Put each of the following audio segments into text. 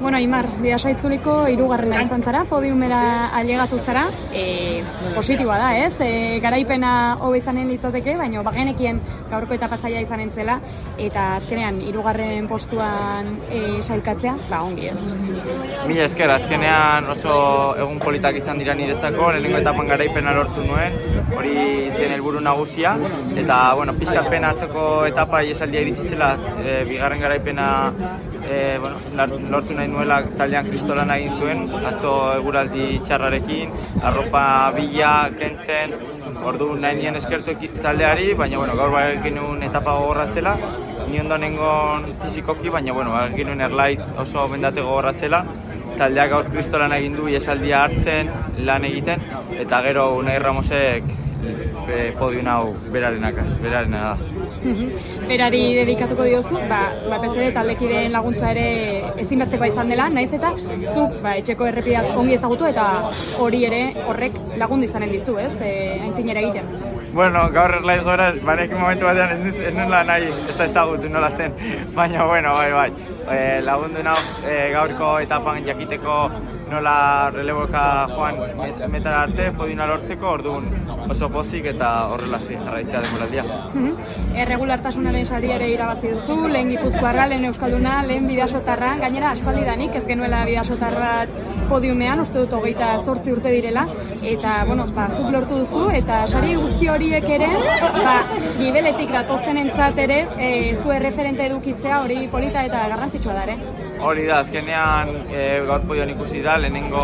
Bueno, Aimar, bidasoa itzuliko irugarrena izan zara, podiumera ailegatu zara, e, positiboa da, ez? E, garaipena hobe izanen litzateke, baina bagenekien gaurko eta pasaia izan entzela, eta azkenean irugarren postuan e, sailkatzea, ba, ongi ez. Mila esker, azkenean oso egun politak izan dira niretzako, lehenengo etapan garaipena lortu nuen, hori zen helburu nagusia, eta, bueno, pixkat pena atzoko etapa iesaldia iritsi zela, e, bigarren garaipena e, bueno, lortu nahi nuela taldean kristolan egin zuen, atzo eguraldi txarrarekin, arropa bila, kentzen, ordu nahi nien eskertu taldeari, baina bueno, gaur bai genuen etapa gogorra zela, ni ondo nengon fizikoki, baina bueno, bai genuen erlait oso bendate gogorra zela, taldeak gaur kristolan egin du esaldia hartzen, lan egiten, eta gero Unai Ramosek e, podium hau berarenaka, berarena da. Berari dedikatuko diozu, ba, batez ere taldekideen laguntza ere ezinbertzekoa izan dela, naiz eta zuk ba, etxeko errepidak ongi ezagutu eta hori ere horrek lagundu izanen dizu, ez? E, aintzinera egiten. Bueno, gaur erlaiz gora, banek momentu batean ez, ez nahi ez da ezagutu nola zen, baina bueno, bai, bai. E, lagundu nau e, gaurko etapan jakiteko nola releboka joan met, metara arte, podina lortzeko, orduan oso pozik eta horrela zi jarraitzea demoraldia. Mhm. Erregulartasunaren sari ere irabazi duzu, lehen gipuzkoarra, lehen euskalduna, lehen bidasotarra, gainera aspaldi danik, ez genuela bidasotarra podiumean, uste dut hogeita zortzi urte direla, eta, bueno, ba, zuk lortu duzu, eta sari guzti horiek ere, ba, gibeletik datozen entzat ere, e, zu erreferente edukitzea hori polita eta garrantzitsua da, ere? Hori da, azkenean e, gaur podioan ikusi da, lehenengo,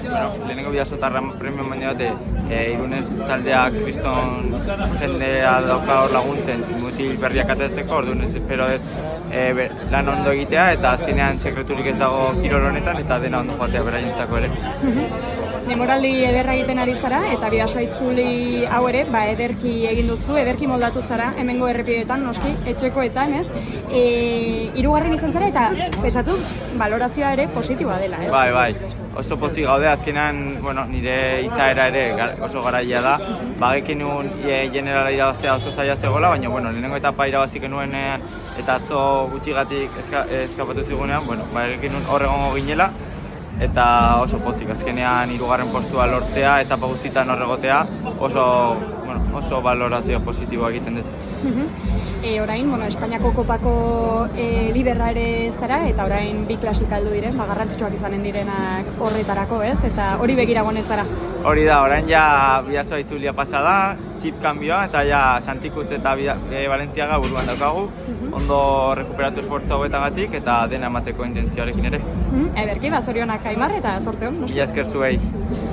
bueno, lehenengo bidazotarra premio baina bate, e, irunez taldeak kriston jendea dauka hor laguntzen mutil berriak atezteko, orduan ez espero dut e, lan ondo egitea eta azkenean sekreturik ez dago kirol honetan eta dena ondo joatea beraientzako ere. Demoraldi ederra egiten ari zara eta bidasoa itzuli hau ere, ba, ederki egin duzu, ederki moldatu zara, hemengo errepidetan, noski, etxekoetan, ez? E, irugarren izan zara eta, pesatu, valorazioa ere positiboa dela, ez? Bai, bai, oso pozik gaude, azkenan, bueno, nire izaera ere oso garaia da, bagekin nuen e, generala irabaztea oso zaila zegoela, baina, bueno, lehenengo etapa irabazik nuen e, eta atzo gutxigatik eska, eskapatu zigunean, bueno, bagekin nuen horregongo ginela, eta oso pozik azkenean hirugarren postua lortzea etapa guztietan horregotea oso bueno, oso valorazio positibo egiten dut. E, orain, bueno, Espainiako kopako e, liderra ere zara, eta orain bi klasik aldu diren, ba, garrantzitsuak izanen direnak horretarako, ez? Eta hori begira zara. Hori da, orain ja bidazoa itzulia pasa da, txip kanbioa, eta ja Santikutz eta e, Valentiaga buruan daukagu, ondo rekuperatu esfortzu hauetagatik, eta dena emateko intentzioarekin ere. Mm -hmm. Ederki, ba, zorionak aimar, eta sorte hon. Bila eskertzu